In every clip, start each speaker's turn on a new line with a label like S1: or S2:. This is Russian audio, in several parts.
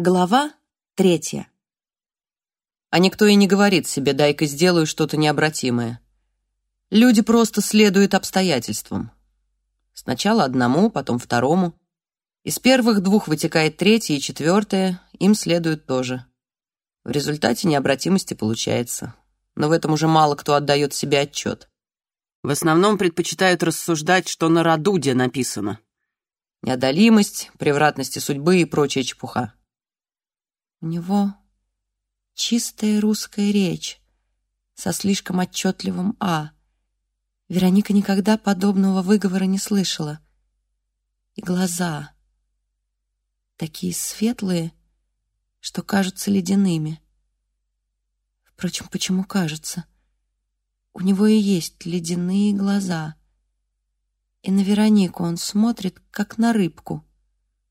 S1: Глава третья.
S2: А никто и не говорит себе «дай-ка сделаю что-то необратимое». Люди просто следуют обстоятельствам. Сначала одному, потом второму. Из первых двух вытекает третье и четвертое, им следует тоже. В результате необратимости получается. Но в этом уже мало кто отдает себе отчет. В основном предпочитают рассуждать, что на Радуде написано. Неодолимость, превратности судьбы и прочая чепуха.
S1: У него чистая русская речь со слишком отчетливым «а». Вероника никогда подобного выговора не слышала. И глаза такие светлые, что кажутся ледяными. Впрочем, почему кажется? У него и есть ледяные глаза. И на Веронику он смотрит, как на рыбку,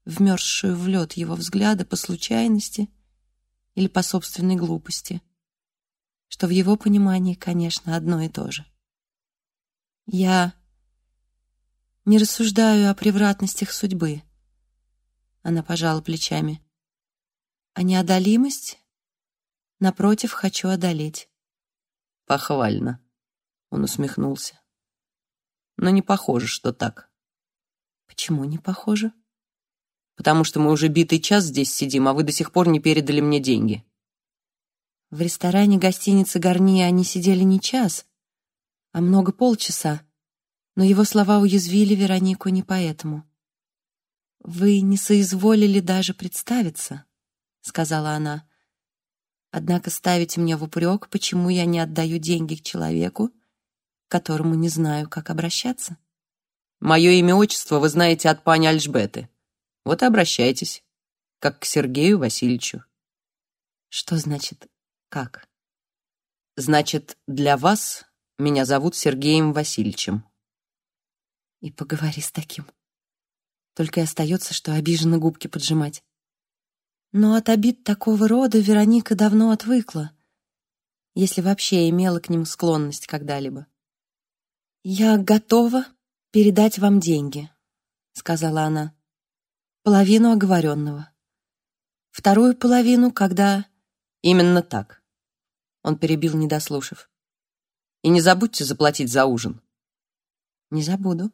S1: вмерзшую в лед его взгляда по случайности — или по собственной глупости, что в его понимании, конечно, одно и то же. Я не рассуждаю о превратностях судьбы. Она пожала плечами. А неодолимость, напротив, хочу одолеть.
S2: Похвально. Он усмехнулся. Но не похоже, что так.
S1: Почему не похоже?
S2: Потому что мы уже битый час здесь сидим, а вы до сих пор не передали мне деньги».
S1: В ресторане гостиницы Гарни они сидели не час, а много полчаса, но его слова уязвили Веронику не поэтому. «Вы не соизволили даже представиться», — сказала она. «Однако ставите мне в упрек, почему я не отдаю деньги к человеку, которому не знаю, как обращаться».
S2: «Мое имя-отчество вы знаете от пани Альжбеты», вот и обращайтесь, как к Сергею Васильевичу.
S1: Что значит «как»?
S2: Значит, для вас меня зовут Сергеем Васильевичем.
S1: И поговори с таким. Только и остается, что обиженно губки поджимать. Но от обид такого рода Вероника давно отвыкла, если вообще имела к ним склонность когда-либо. «Я готова передать вам деньги», — сказала она половину оговоренного. Вторую половину, когда...
S2: Именно так. Он перебил, не дослушав. И не забудьте заплатить за ужин.
S1: Не забуду.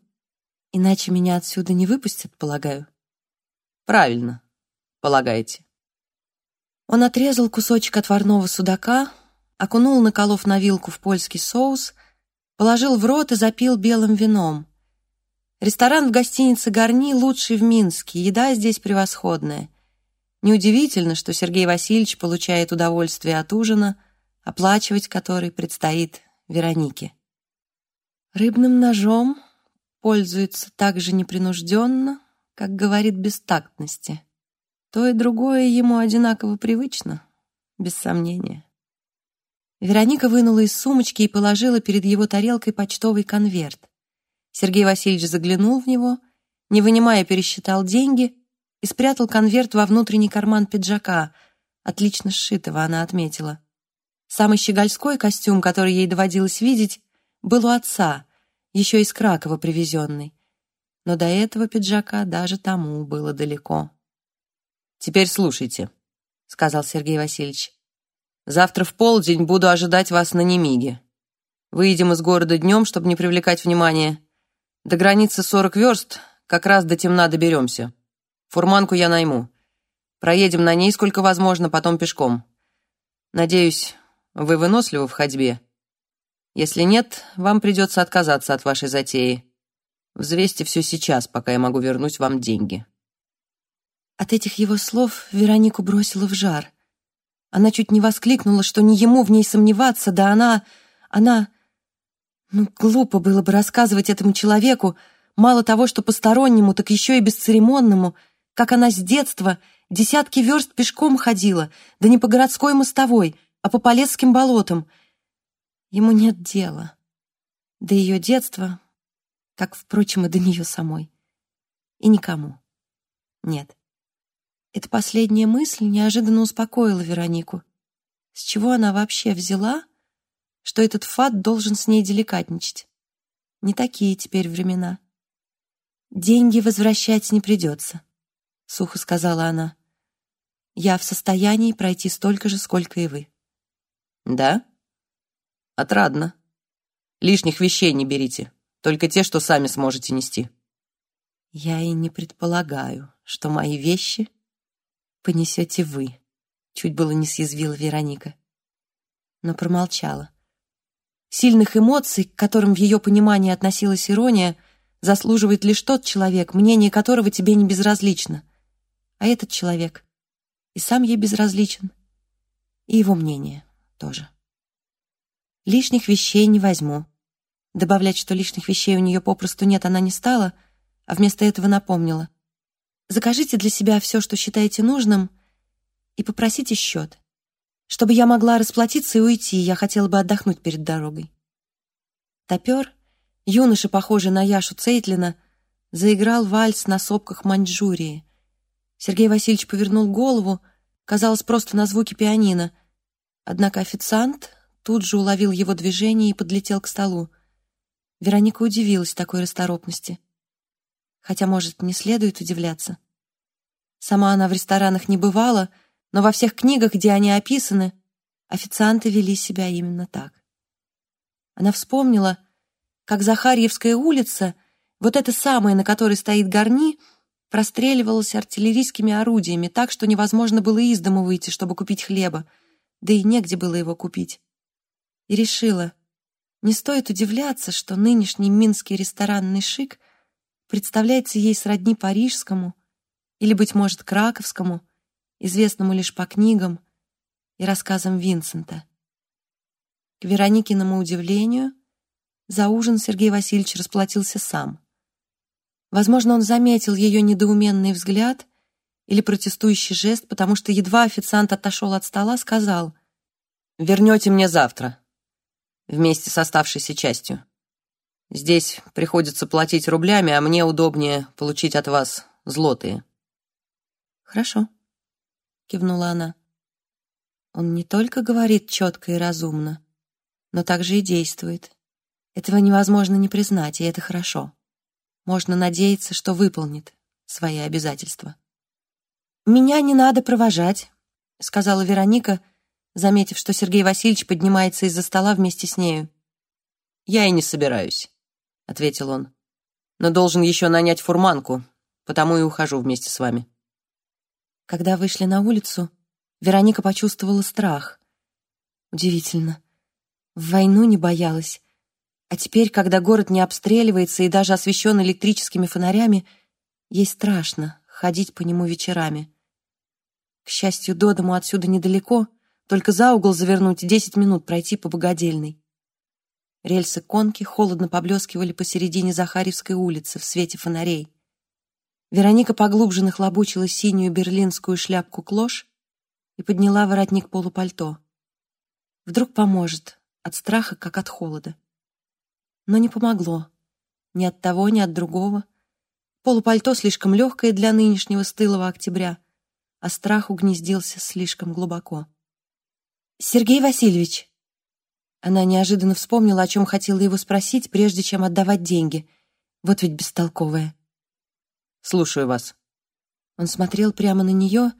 S1: Иначе меня отсюда не выпустят, полагаю.
S2: Правильно, полагаете.
S1: Он отрезал кусочек отварного судака, окунул, наколов на вилку в польский соус, положил в рот и запил белым вином. Ресторан в гостинице «Гарни» лучший в Минске, еда здесь превосходная. Неудивительно, что Сергей Васильевич получает удовольствие от ужина, оплачивать который предстоит Веронике. Рыбным ножом пользуется так же непринужденно, как говорит бестактности. То и другое ему одинаково привычно, без сомнения. Вероника вынула из сумочки и положила перед его тарелкой почтовый конверт. Сергей Васильевич заглянул в него, не вынимая, пересчитал деньги и спрятал конверт во внутренний карман пиджака, отлично сшитого, она отметила. Самый щегольской костюм, который ей доводилось видеть, был у отца, еще из Кракова привезенный. Но до этого пиджака даже тому было далеко.
S2: «Теперь слушайте», — сказал Сергей Васильевич. «Завтра в полдень буду ожидать вас на Немиге. Выйдем из города днем, чтобы не привлекать внимания. До границы сорок верст, как раз до темна доберемся. Фурманку я найму. Проедем на ней сколько возможно, потом пешком. Надеюсь, вы выносливы в ходьбе. Если нет, вам придется отказаться от вашей затеи. Взвесьте все сейчас, пока я могу вернуть вам деньги».
S1: От этих его слов Веронику бросила в жар. Она чуть не воскликнула, что не ему в ней сомневаться, да она... она... Ну, глупо было бы рассказывать этому человеку, мало того, что постороннему, так еще и бесцеремонному, как она с детства десятки верст пешком ходила, да не по городской мостовой, а по Полесским болотам. Ему нет дела. До ее детства, как, впрочем, и до нее самой. И никому. Нет. Эта последняя мысль неожиданно успокоила Веронику. С чего она вообще взяла, что этот фат должен с ней деликатничать. Не такие теперь времена. «Деньги возвращать не придется», — сухо сказала она. Я в состоянии пройти столько же, сколько и вы.
S2: Да? Отрадно. Лишних вещей не берите, только те, что сами сможете нести.
S1: Я и не предполагаю, что мои вещи понесете вы. Чуть было не съязвила Вероника. Но промолчала. Сильных эмоций, к которым в ее понимании относилась ирония, заслуживает лишь тот человек, мнение которого тебе не безразлично. А этот человек и сам ей безразличен, и его мнение тоже. Лишних вещей не возьму. Добавлять, что лишних вещей у нее попросту нет, она не стала, а вместо этого напомнила. Закажите для себя все, что считаете нужным, и попросите счет. Чтобы я могла расплатиться и уйти, я хотела бы отдохнуть перед дорогой. Топер, юноша, похожий на Яшу Цейтлина, заиграл вальс на сопках Маньчжурии. Сергей Васильевич повернул голову, казалось, просто на звуки пианино. Однако официант тут же уловил его движение и подлетел к столу. Вероника удивилась такой расторопности. Хотя, может, не следует удивляться. Сама она в ресторанах не бывала, но во всех книгах, где они описаны, официанты вели себя именно так. Она вспомнила, как Захарьевская улица, вот эта самая, на которой стоит Гарни, простреливалась артиллерийскими орудиями так, что невозможно было из дому выйти, чтобы купить хлеба, да и негде было его купить. И решила, не стоит удивляться, что нынешний минский ресторанный шик представляется ей сродни парижскому или, быть может, краковскому, известному лишь по книгам и рассказам Винсента. К Вероникиному удивлению, за ужин Сергей Васильевич расплатился сам. Возможно, он заметил ее недоуменный взгляд или протестующий жест, потому что едва официант отошел от стола, сказал «Вернете мне завтра, вместе с оставшейся частью. Здесь приходится платить рублями, а мне удобнее получить от вас злотые». «Хорошо», — кивнула она. «Он не только говорит четко и разумно, но также и действует. Этого невозможно не признать, и это хорошо» можно надеяться, что выполнит свои обязательства. «Меня не надо провожать», — сказала Вероника, заметив, что Сергей Васильевич поднимается из-за стола вместе с нею.
S2: «Я и не собираюсь», — ответил он. «Но должен еще нанять фурманку, потому и ухожу вместе с вами».
S1: Когда вышли на улицу, Вероника почувствовала страх. Удивительно. В войну не боялась, а теперь, когда город не обстреливается и даже освещен электрическими фонарями, ей страшно ходить по нему вечерами. К счастью, до дому отсюда недалеко, только за угол завернуть и десять минут пройти по богадельной. Рельсы конки холодно поблескивали посередине Захарьевской улицы в свете фонарей. Вероника поглубже нахлобучила синюю берлинскую шляпку-клош и подняла воротник полупальто. Вдруг поможет, от страха, как от холода. Но не помогло. Ни от того, ни от другого. Полупальто слишком легкое для нынешнего стылого октября, а страх угнездился слишком глубоко. «Сергей Васильевич!» Она неожиданно вспомнила, о чем хотела его спросить, прежде чем отдавать деньги. Вот ведь бестолковая.
S2: «Слушаю вас».
S1: Он смотрел прямо на нее,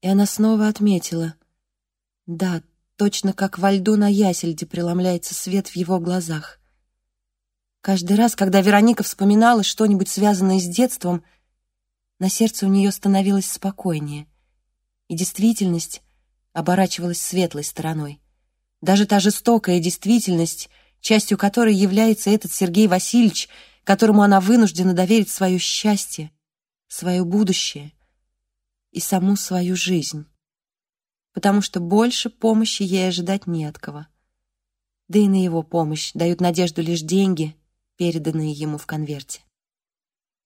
S1: и она снова отметила. Да, точно как во льду на ясельде преломляется свет в его глазах. Каждый раз, когда Вероника вспоминала что-нибудь связанное с детством, на сердце у нее становилось спокойнее, и действительность оборачивалась светлой стороной. Даже та жестокая действительность, частью которой является этот Сергей Васильевич, которому она вынуждена доверить свое счастье, свое будущее и саму свою жизнь. Потому что больше помощи ей ожидать не от кого. Да и на его помощь дают надежду лишь деньги — переданные ему в конверте.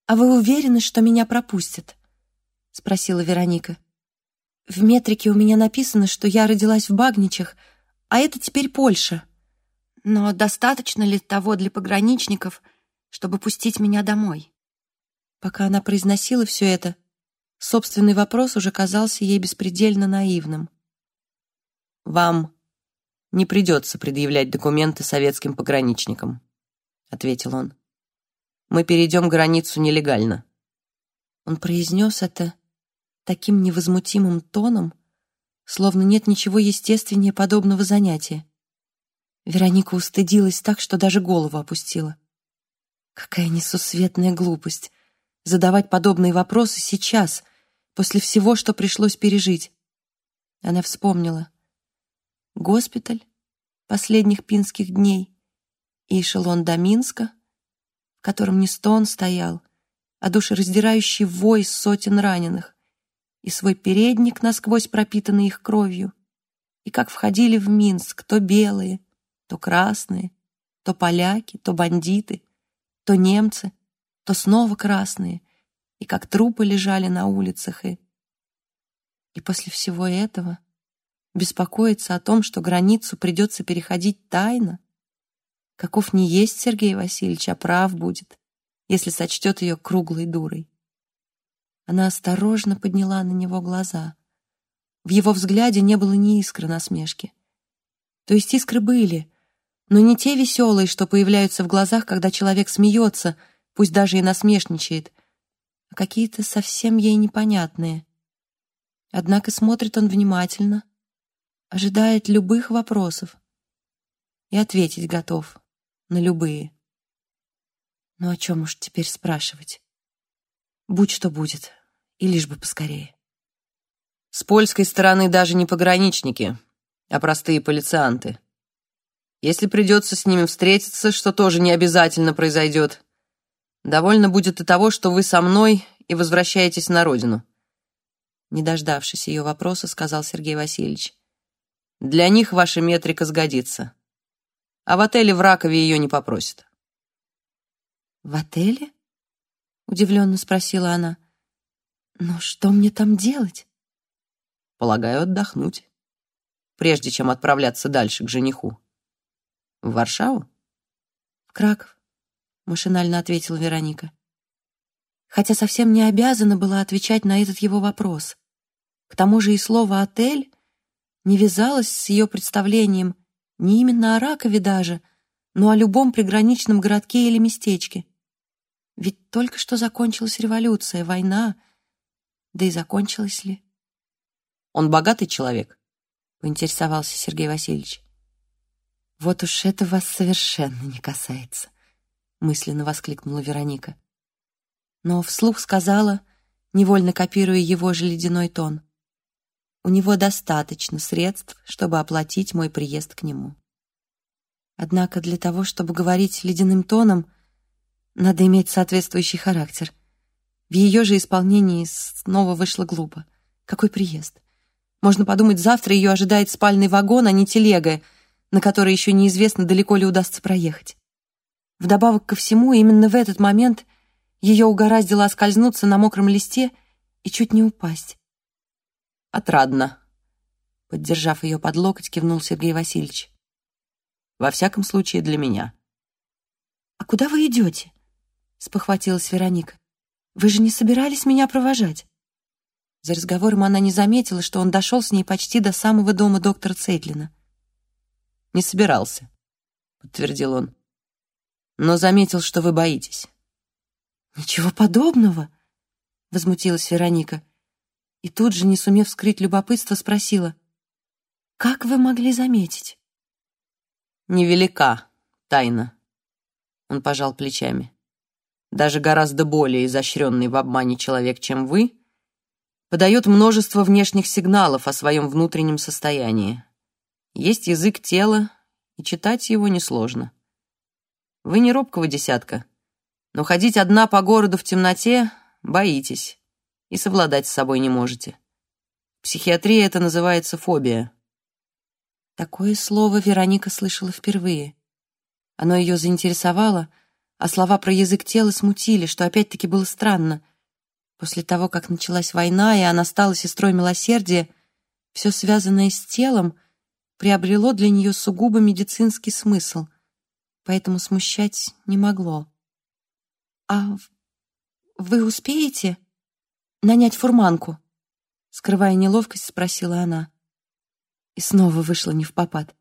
S1: «А вы уверены, что меня пропустят?» — спросила Вероника. «В метрике у меня написано, что я родилась в Багничах, а это теперь Польша. Но достаточно ли того для пограничников, чтобы пустить меня домой?» Пока она произносила все это, собственный вопрос уже казался ей беспредельно наивным.
S2: «Вам не придется предъявлять документы советским пограничникам», ответил он. «Мы перейдем границу нелегально».
S1: Он произнес это, таким невозмутимым тоном, словно нет ничего естественнее подобного занятия. Вероника устыдилась так, что даже голову опустила. Какая несусветная глупость задавать подобные вопросы сейчас, после всего, что пришлось пережить. Она вспомнила. Госпиталь последних пинских дней и эшелон до Минска, в котором не стон стоял, а душераздирающий вой сотен раненых, и свой передник, насквозь пропитанный их кровью, и как входили в Минск то белые, то красные, то поляки, то бандиты, то немцы, то снова красные, и как трупы лежали на улицах, и... И после всего этого беспокоиться о том, что границу придется переходить тайно, каков не есть Сергей Васильевич, а прав будет, если сочтет ее круглой дурой. Она осторожно подняла на него глаза. В его взгляде не было ни искры насмешки. То есть искры были, но не те веселые, что появляются в глазах, когда человек смеется, пусть даже и насмешничает, а какие-то совсем ей непонятные. Однако смотрит он внимательно, ожидает любых вопросов и ответить готов на любые. Ну о чем уж теперь спрашивать? Будь что будет, и лишь бы поскорее.
S2: С польской стороны даже не пограничники, а простые полицианты. Если придется с ними встретиться, что тоже не обязательно произойдет, довольно будет и того, что вы со мной и возвращаетесь на родину. Не дождавшись ее вопроса, сказал Сергей Васильевич. Для них ваша метрика сгодится. А в отеле в Ракове ее не попросят.
S1: «В отеле?» — удивленно спросила она. «Но что мне там делать?»
S2: «Полагаю, отдохнуть, прежде чем отправляться дальше к жениху. В Варшаву?»
S1: «В Краков», — машинально ответила Вероника. Хотя совсем не обязана была отвечать на этот его вопрос. К тому же и слово «отель» не вязалось с ее представлением не именно о Ракове даже, но о любом приграничном городке или местечке. Ведь только что закончилась революция, война. Да и закончилась ли?
S2: Он богатый человек?
S1: Поинтересовался Сергей Васильевич. Вот уж это вас совершенно не касается, мысленно воскликнула Вероника. Но вслух сказала, невольно копируя его же ледяной тон. У него достаточно средств, чтобы оплатить мой приезд к нему. Однако для того, чтобы говорить ледяным тоном, надо иметь соответствующий характер. В ее же исполнении снова вышло глупо. Какой приезд? Можно подумать, завтра ее ожидает спальный вагон, а не телега, на которой еще неизвестно, далеко ли удастся проехать. Вдобавок ко всему, именно в этот момент ее угораздило оскользнуться на мокром листе и чуть не упасть.
S2: «Отрадно», —
S1: поддержав ее под локоть, кивнул Сергей Васильевич.
S2: «Во всяком случае, для меня».
S1: «А куда вы идете?» — спохватилась Вероника. «Вы же не собирались меня провожать?» За разговором она не заметила, что он дошел с ней почти до самого дома доктора Цейтлина.
S2: «Не собирался», — подтвердил он. «Но заметил, что вы боитесь».
S1: «Ничего подобного», — возмутилась Вероника. И тут же, не сумев скрыть любопытство, спросила. «Как вы могли заметить?»
S2: «Невелика тайна», — он пожал плечами даже гораздо более изощренный в обмане человек, чем вы, подает множество внешних сигналов о своем внутреннем состоянии. Есть язык тела, и читать его несложно. Вы не робкого десятка, но ходить одна по городу в темноте боитесь и совладать с собой не можете. В психиатрии это называется фобия.
S1: Такое слово Вероника слышала впервые. Оно ее заинтересовало — а слова про язык тела смутили, что опять-таки было странно. После того, как началась война, и она стала сестрой милосердия, все связанное с телом приобрело для нее сугубо медицинский смысл, поэтому смущать не могло. «А вы успеете нанять фурманку?» Скрывая неловкость, спросила она. И снова вышла не в попад.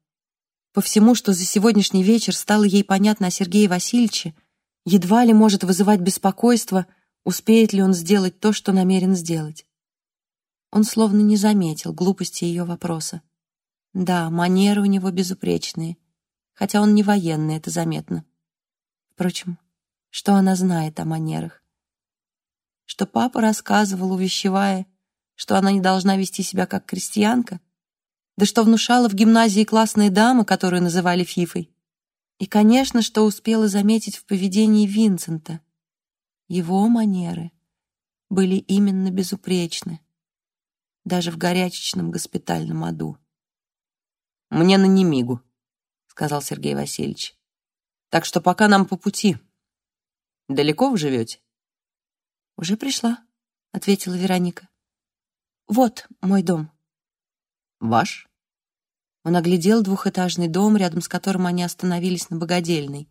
S1: По всему, что за сегодняшний вечер стало ей понятно о Сергее Васильевиче, едва ли может вызывать беспокойство, успеет ли он сделать то, что намерен сделать. Он словно не заметил глупости ее вопроса. Да, манеры у него безупречные, хотя он не военный, это заметно. Впрочем, что она знает о манерах? Что папа рассказывал, увещевая, что она не должна вести себя как крестьянка? Да что внушала в гимназии классная дама, которую называли Фифой? И, конечно, что успела заметить в поведении Винсента. Его манеры были именно безупречны даже в горячечном госпитальном аду.
S2: «Мне на Немигу», — сказал Сергей Васильевич. «Так что пока нам по пути. Далеко вы живете?»
S1: «Уже пришла», — ответила Вероника. «Вот мой дом».
S2: «Ваш?»
S1: Он оглядел двухэтажный дом, рядом с которым они остановились на Богодельной.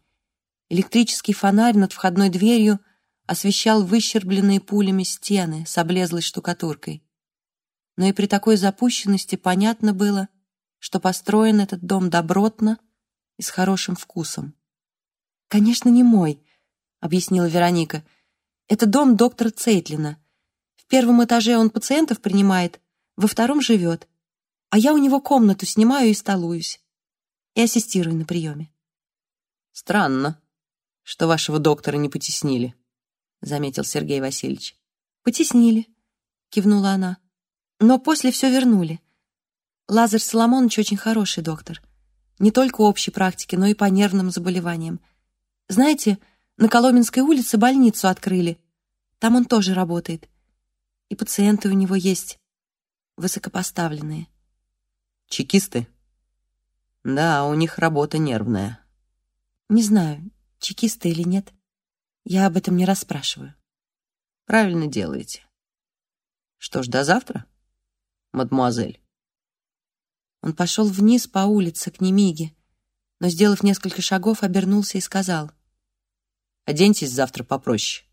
S1: Электрический фонарь над входной дверью освещал выщербленные пулями стены с облезлой штукатуркой но и при такой запущенности понятно было, что построен этот дом добротно и с хорошим вкусом. «Конечно, не мой», — объяснила Вероника. «Это дом доктора Цейтлина. В первом этаже он пациентов принимает, во втором живет, а я у него комнату снимаю и столуюсь. И ассистирую на приеме».
S2: «Странно, что вашего доктора не потеснили», — заметил Сергей Васильевич.
S1: «Потеснили», — кивнула она. Но после все вернули. Лазарь Соломонович очень хороший доктор. Не только общей практики, но и по нервным заболеваниям. Знаете, на Коломенской улице больницу открыли. Там он тоже работает. И пациенты у него есть высокопоставленные.
S2: Чекисты? Да, у них работа нервная.
S1: Не знаю, чекисты или нет. Я об этом не расспрашиваю.
S2: Правильно делаете. Что ж, до завтра? мадемуазель.
S1: Он пошел вниз по улице к Немиге, но, сделав несколько шагов, обернулся и сказал.
S2: «Оденьтесь завтра попроще».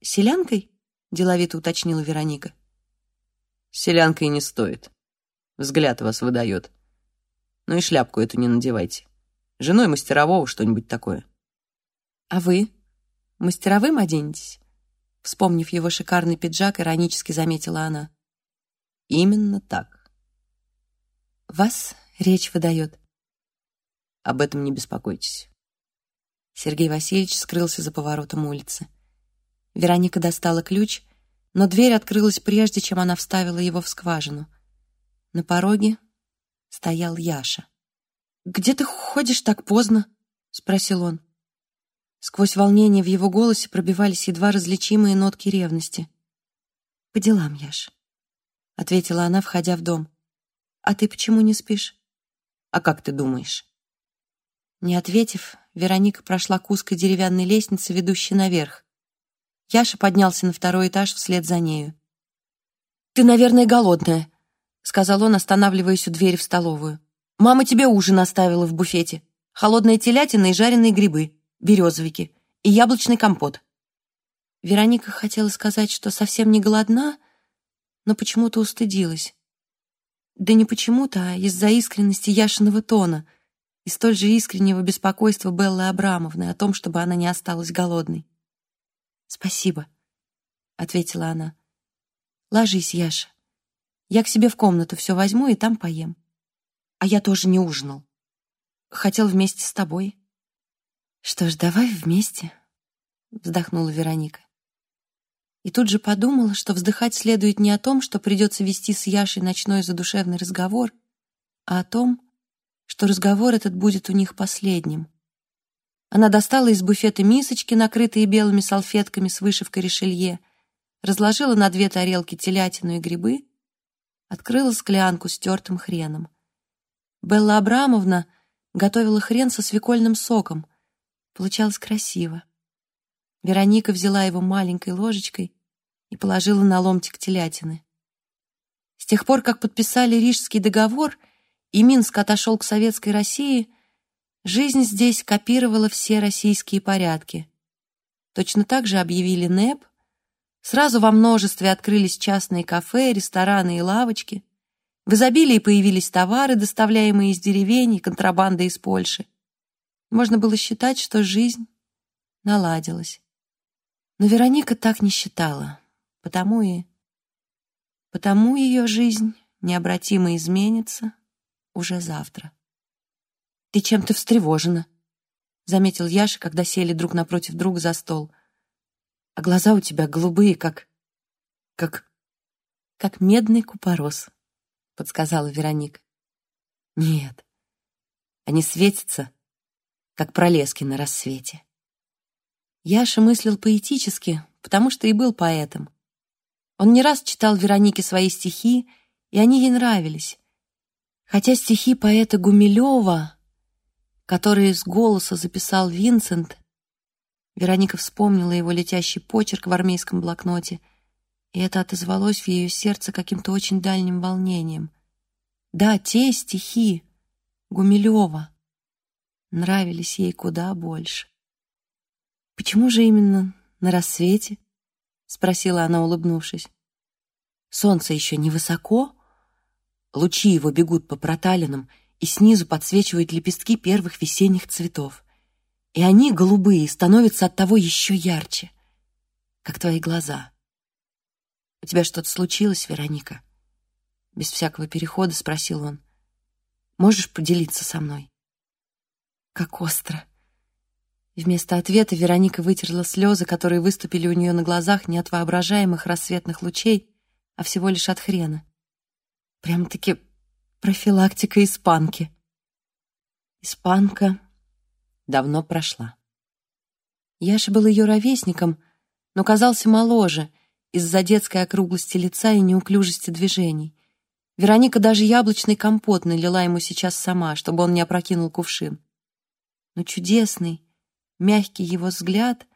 S1: «Селянкой?» — деловито уточнила Вероника.
S2: «Селянкой не стоит. Взгляд вас выдает. Ну и шляпку эту не надевайте. Женой мастерового что-нибудь такое».
S1: «А вы? Мастеровым оденетесь?» Вспомнив его шикарный пиджак, иронически заметила она.
S2: Именно так.
S1: Вас речь выдает.
S2: Об этом не беспокойтесь.
S1: Сергей Васильевич скрылся за поворотом улицы. Вероника достала ключ, но дверь открылась прежде, чем она вставила его в скважину. На пороге стоял Яша. «Где ты ходишь так поздно?» — спросил он. Сквозь волнение в его голосе пробивались едва различимые нотки ревности. «По делам, Яш. — ответила она, входя в дом. «А ты почему не спишь?»
S2: «А как ты думаешь?»
S1: Не ответив, Вероника прошла к узкой деревянной лестнице, ведущей наверх. Яша поднялся на второй этаж вслед за нею. «Ты, наверное, голодная», — сказал он, останавливаясь у двери в столовую. «Мама тебе ужин оставила в буфете. Холодная телятина и жареные грибы, березовики и яблочный компот». Вероника хотела сказать, что совсем не голодна, но почему-то устыдилась. Да не почему-то, а из-за искренности Яшиного тона и столь же искреннего беспокойства Беллы Абрамовны о том, чтобы она не осталась голодной. «Спасибо», — ответила она. «Ложись, Яша. Я к себе в комнату все возьму и там поем. А я тоже не ужинал. Хотел вместе с тобой». «Что ж, давай вместе», — вздохнула Вероника. И тут же подумала, что вздыхать следует не о том, что придется вести с Яшей ночной задушевный разговор, а о том, что разговор этот будет у них последним. Она достала из буфета мисочки, накрытые белыми салфетками с вышивкой решелье, разложила на две тарелки телятину и грибы, открыла склянку с тертым хреном. Белла Абрамовна готовила хрен со свекольным соком. Получалось красиво. Вероника взяла его маленькой ложечкой и положила на ломтик телятины. С тех пор, как подписали Рижский договор и Минск отошел к Советской России, жизнь здесь копировала все российские порядки. Точно так же объявили НЭП, сразу во множестве открылись частные кафе, рестораны и лавочки, в изобилии появились товары, доставляемые из деревень и контрабанда из Польши. Можно было считать, что жизнь наладилась. Но Вероника так не считала, потому и... Потому ее жизнь необратимо изменится уже завтра. «Ты чем-то встревожена», — заметил Яша, когда сели друг напротив друга за стол. «А глаза у тебя голубые, как... как... как медный купорос», — подсказала Вероника. «Нет, они светятся, как пролески на рассвете». Яша мыслил поэтически, потому что и был поэтом. Он не раз читал Веронике свои стихи, и они ей нравились. Хотя стихи поэта Гумилева которые с голоса записал Винсент, Вероника вспомнила его летящий почерк в армейском блокноте, и это отозвалось в ее сердце каким-то очень дальним волнением. Да, те стихи Гумилева нравились ей куда больше. «Почему же именно на рассвете?» — спросила она, улыбнувшись. «Солнце еще невысоко, лучи его бегут по проталинам — и снизу подсвечивают лепестки первых весенних цветов. И они, голубые, становятся от того еще ярче, как твои глаза. «У тебя что-то случилось, Вероника?» Без всякого перехода спросил он. «Можешь поделиться со мной?» «Как остро!» Вместо ответа Вероника вытерла слезы, которые выступили у нее на глазах не от воображаемых рассветных лучей, а всего лишь от хрена. Прямо-таки профилактика испанки. Испанка давно прошла. Яша был ее ровесником, но казался моложе из-за детской округлости лица и неуклюжести движений. Вероника даже яблочный компот налила ему сейчас сама, чтобы он не опрокинул кувшин. Но чудесный, мягкий его взгляд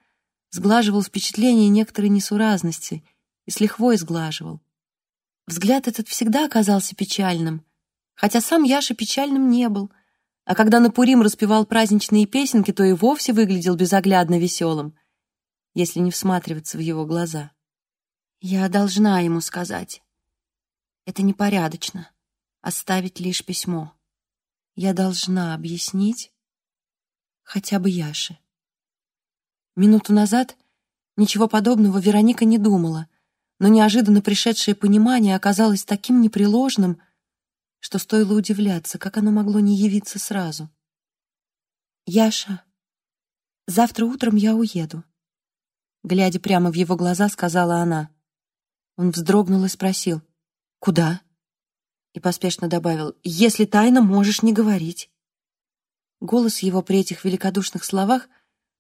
S1: сглаживал впечатление некоторой несуразности и с лихвой сглаживал. Взгляд этот всегда оказался печальным, хотя сам Яша печальным не был, а когда на Пурим распевал праздничные песенки, то и вовсе выглядел безоглядно веселым, если не всматриваться в его глаза. Я должна ему сказать. Это непорядочно — оставить лишь письмо. Я должна объяснить хотя бы Яше. Минуту назад ничего подобного Вероника не думала, но неожиданно пришедшее понимание оказалось таким непреложным, что стоило удивляться, как оно могло не явиться сразу. «Яша, завтра утром я уеду», — глядя прямо в его глаза, сказала она. Он вздрогнул и спросил, «Куда?» И поспешно добавил, «Если тайно, можешь не говорить». Голос его при этих великодушных словах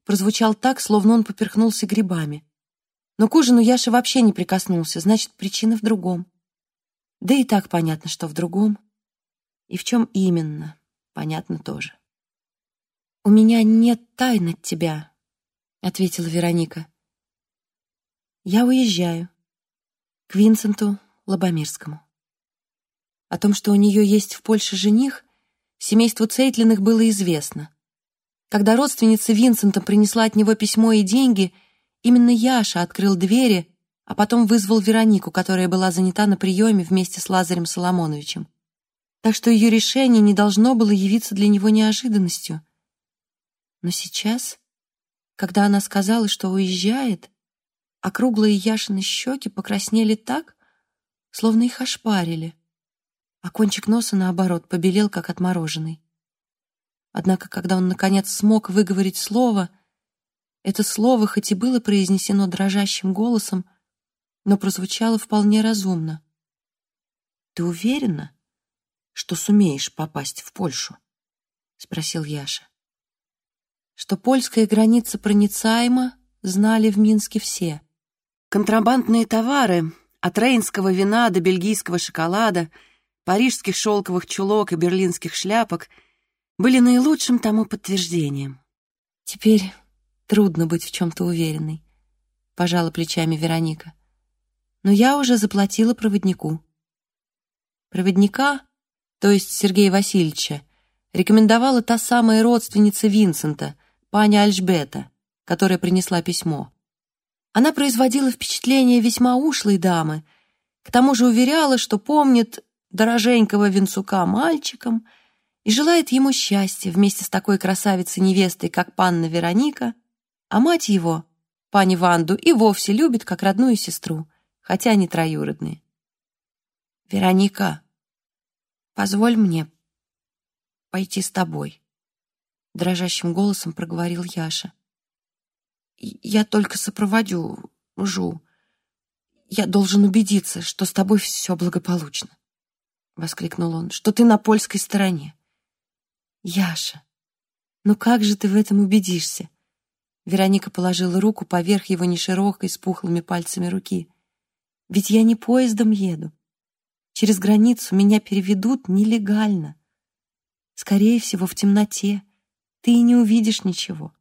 S1: прозвучал так, словно он поперхнулся грибами. Но к ужину Яша вообще не прикоснулся, значит, причина в другом. Да и так понятно, что в другом. И в чем именно, понятно тоже. «У меня нет тайн от тебя», — ответила Вероника. «Я уезжаю к Винсенту Лобомирскому». О том, что у нее есть в Польше жених, семейству Цейтлиных было известно. Когда родственница Винсента принесла от него письмо и деньги, именно Яша открыл двери, а потом вызвал Веронику, которая была занята на приеме вместе с Лазарем Соломоновичем так что ее решение не должно было явиться для него неожиданностью. Но сейчас, когда она сказала, что уезжает, округлые Яшины щеки покраснели так, словно их ошпарили, а кончик носа, наоборот, побелел, как отмороженный. Однако, когда он, наконец, смог выговорить слово, это слово, хоть и было произнесено дрожащим голосом, но прозвучало вполне разумно. «Ты уверена?» что сумеешь попасть в Польшу?» — спросил Яша. Что польская граница проницаема, знали в Минске все. Контрабандные товары, от рейнского вина до бельгийского шоколада, парижских шелковых чулок и берлинских шляпок, были наилучшим тому подтверждением. «Теперь трудно быть в чем-то уверенной», — пожала плечами Вероника. «Но я уже заплатила проводнику». Проводника то есть Сергея Васильевича, рекомендовала та самая родственница Винсента, паня Альжбета, которая принесла письмо. Она производила впечатление весьма ушлой дамы, к тому же уверяла, что помнит дороженького Винцука мальчиком и желает ему счастья вместе с такой красавицей-невестой, как панна Вероника, а мать его, пани Ванду, и вовсе любит как родную сестру, хотя они троюродные. «Вероника, позволь мне пойти с тобой», — дрожащим голосом проговорил Яша. «Я только сопроводю Жу. Я должен убедиться, что с тобой все благополучно», — воскликнул он, — «что ты на польской стороне». «Яша, ну как же ты в этом убедишься?» Вероника положила руку поверх его неширокой с пухлыми пальцами руки. «Ведь я не поездом еду. Через границу меня переведут нелегально. Скорее всего, в темноте. Ты и не увидишь ничего».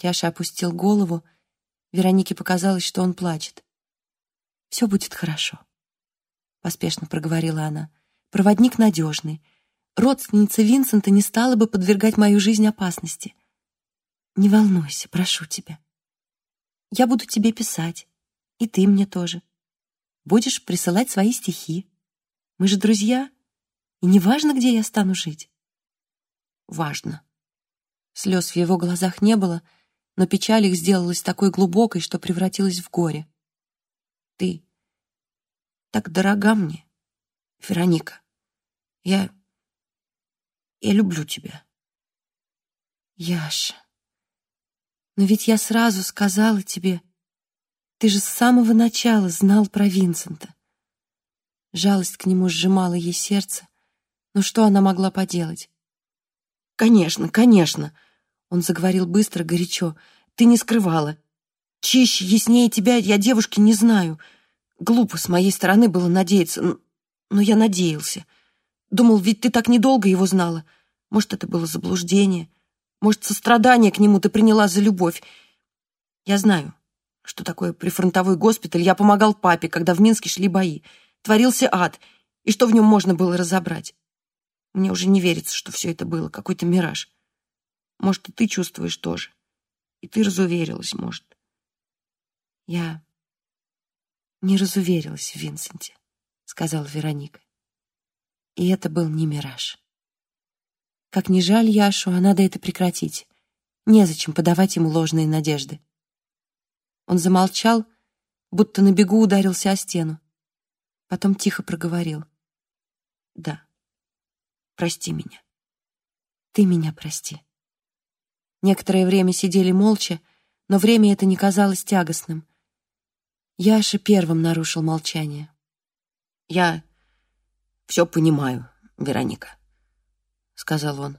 S1: Яша опустил голову. Веронике показалось, что он плачет. «Все будет хорошо», — поспешно проговорила она. «Проводник надежный. Родственница Винсента не стала бы подвергать мою жизнь опасности». Не волнуйся, прошу тебя. Я буду тебе писать, и ты мне тоже. Будешь присылать свои стихи. Мы же друзья, и не важно, где я стану жить. Важно. Слез в его глазах не было, но печаль их сделалась такой глубокой, что превратилась в горе. Ты так дорога мне, Вероника. Я... я люблю тебя. Яша. Но ведь я сразу сказала тебе, ты же с самого начала знал про Винсента. Жалость к нему сжимала ей сердце, но что она могла поделать? «Конечно, конечно!» Он заговорил быстро, горячо. «Ты не скрывала. Чище, яснее тебя я девушки не знаю. Глупо с моей стороны было надеяться, но я надеялся. Думал, ведь ты так недолго его знала. Может, это было заблуждение. Может, сострадание к нему ты приняла за любовь. Я знаю, что такое прифронтовой госпиталь. Я помогал папе, когда в Минске шли бои. Творился ад, и что в нем можно было разобрать. Мне уже не верится, что все это было, какой-то мираж. Может, и ты чувствуешь тоже. И ты разуверилась, может. Я не разуверилась в Винсенте, сказала Вероника. И это был не мираж. Как ни жаль Яшу, а надо это прекратить. Незачем подавать ему ложные надежды. Он замолчал, будто на бегу ударился о стену. Потом тихо проговорил. «Да, прости меня. Ты меня прости». Некоторое время сидели молча, но время это не казалось тягостным. Яша первым нарушил молчание. «Я все понимаю, Вероника сказал он.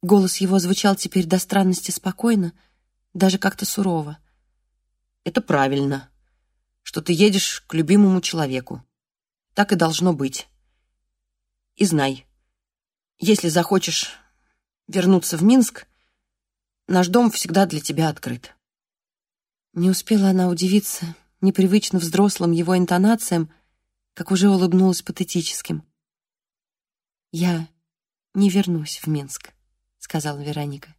S1: Голос его звучал теперь до странности спокойно, даже как-то сурово. «Это правильно, что ты едешь к любимому человеку. Так и должно быть. И знай, если захочешь вернуться в Минск, наш дом всегда для тебя открыт». Не успела она удивиться непривычно взрослым его интонациям, как уже улыбнулась патетическим. «Я не вернусь в Минск», — сказала Вероника.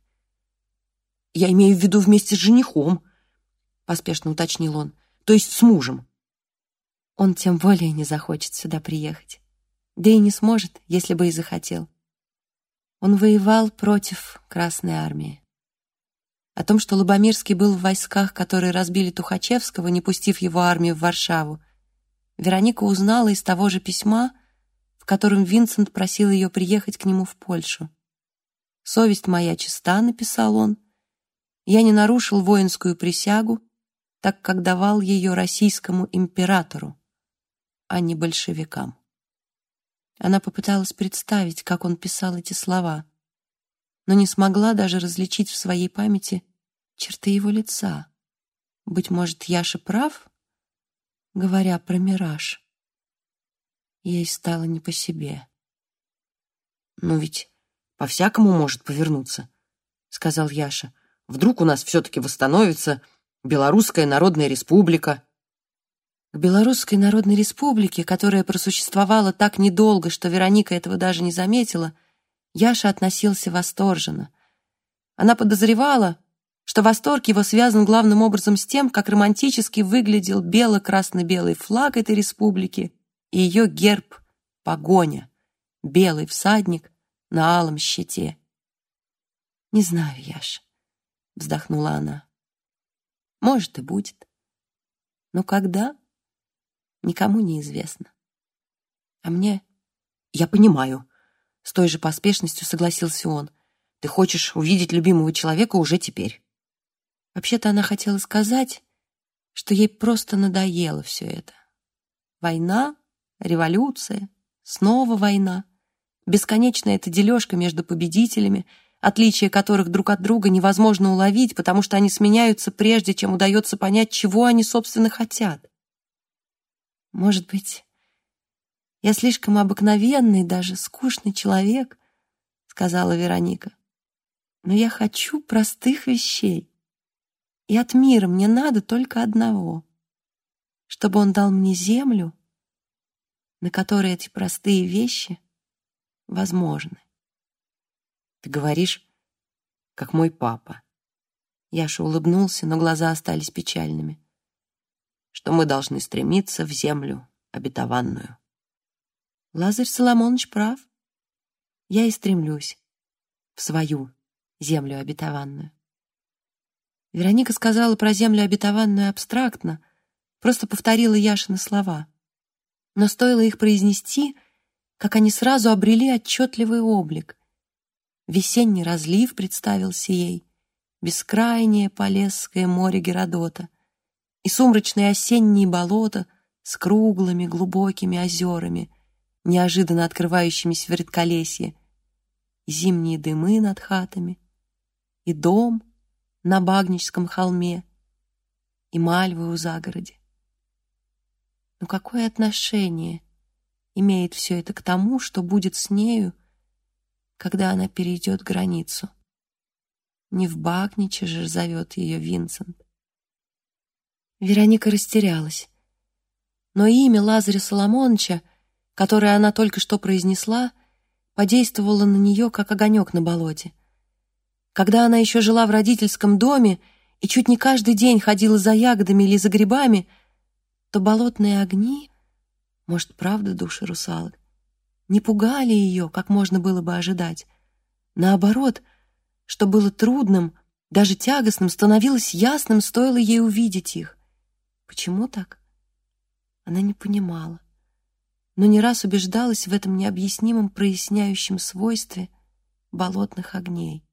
S1: «Я имею в виду вместе с женихом», — поспешно уточнил он, «то есть с мужем». Он тем более не захочет сюда приехать. Да и не сможет, если бы и захотел. Он воевал против Красной Армии. О том, что Лобомирский был в войсках, которые разбили Тухачевского, не пустив его армию в Варшаву, Вероника узнала из того же письма, в котором Винсент просил ее приехать к нему в Польшу. «Совесть моя чиста», — написал он. «Я не нарушил воинскую присягу, так как давал ее российскому императору, а не большевикам». Она попыталась представить, как он писал эти слова, но не смогла даже различить в своей памяти черты его лица. Быть может, Яша прав, говоря про мираж. Ей стало не по себе. «Но ведь по-всякому может повернуться», — сказал Яша. «Вдруг у нас все-таки восстановится Белорусская Народная Республика». К Белорусской Народной Республике, которая просуществовала так недолго, что Вероника этого даже не заметила, Яша относился восторженно. Она подозревала, что восторг его связан главным образом с тем, как романтически выглядел бело-красно-белый флаг этой республики и ее герб — погоня, белый всадник на алом щите. «Не знаю, Яш», — вздохнула она. «Может, и будет. Но когда? Никому не известно». А мне... Я понимаю. С той же поспешностью согласился он. Ты хочешь увидеть любимого человека уже теперь. Вообще-то она хотела сказать, что ей просто надоело все это. Война, революция, снова война. Бесконечная эта дележка между победителями, отличия которых друг от друга невозможно уловить, потому что они сменяются прежде, чем удается понять, чего они, собственно, хотят. Может быть, я слишком обыкновенный, даже скучный человек, сказала Вероника. Но я хочу простых вещей. И от мира мне надо только одного, чтобы он дал мне землю, на которой эти простые вещи возможны. Ты говоришь, как мой папа. Яша улыбнулся, но глаза остались печальными. Что мы должны стремиться в землю обетованную. Лазарь Соломонович прав. Я и стремлюсь в свою землю обетованную. Вероника сказала про землю обетованную абстрактно, просто повторила Яшины слова. Но стоило их произнести, как они сразу обрели отчетливый облик. Весенний разлив представился ей, бескрайнее Полесское море Геродота и сумрачные осенние болота с круглыми глубокими озерами, неожиданно открывающимися в редколесье, зимние дымы над хатами, и дом — на Багническом холме и мальвы у загороди. Но какое отношение имеет все это к тому, что будет с нею, когда она перейдет границу? Не в Багниче же зовет ее Винсент. Вероника растерялась. Но имя Лазаря Соломоновича, которое она только что произнесла, подействовало на нее, как огонек на болоте — когда она еще жила в родительском доме и чуть не каждый день ходила за ягодами или за грибами, то болотные огни, может, правда души русалок, не пугали ее, как можно было бы ожидать. Наоборот, что было трудным, даже тягостным, становилось ясным, стоило ей увидеть их. Почему так? Она не понимала, но не раз убеждалась в этом необъяснимом проясняющем свойстве болотных огней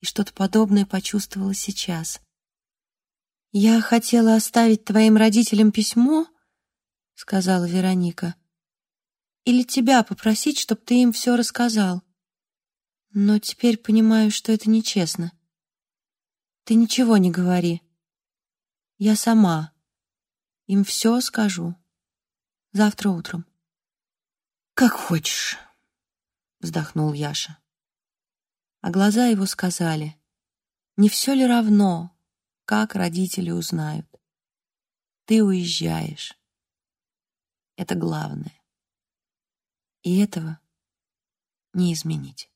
S1: и что-то подобное почувствовала сейчас. «Я хотела оставить твоим родителям письмо», — сказала Вероника, «или тебя попросить, чтобы ты им все рассказал. Но теперь понимаю, что это нечестно. Ты ничего не говори. Я сама им все скажу. Завтра утром». «Как хочешь», — вздохнул Яша а глаза его сказали, «Не все ли равно, как родители узнают? Ты уезжаешь. Это главное. И этого не изменить».